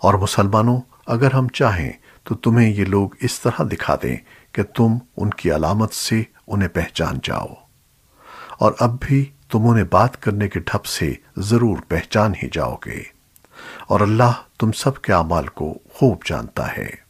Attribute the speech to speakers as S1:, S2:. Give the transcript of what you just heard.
S1: اور مسلمانوں، اگر ہم چاہیں تو تمہیں یہ لوگ اس طرح دکھا دیں کہ تم ان کی علامت سے انہیں پہچان جاؤ۔ اور اب بھی تم انہیں بات کرنے کے ڈھپ سے ضرور پہچان ہی جاؤ گے۔ اور اللہ تم سب کے اعمال کو خوب جانتا ہے۔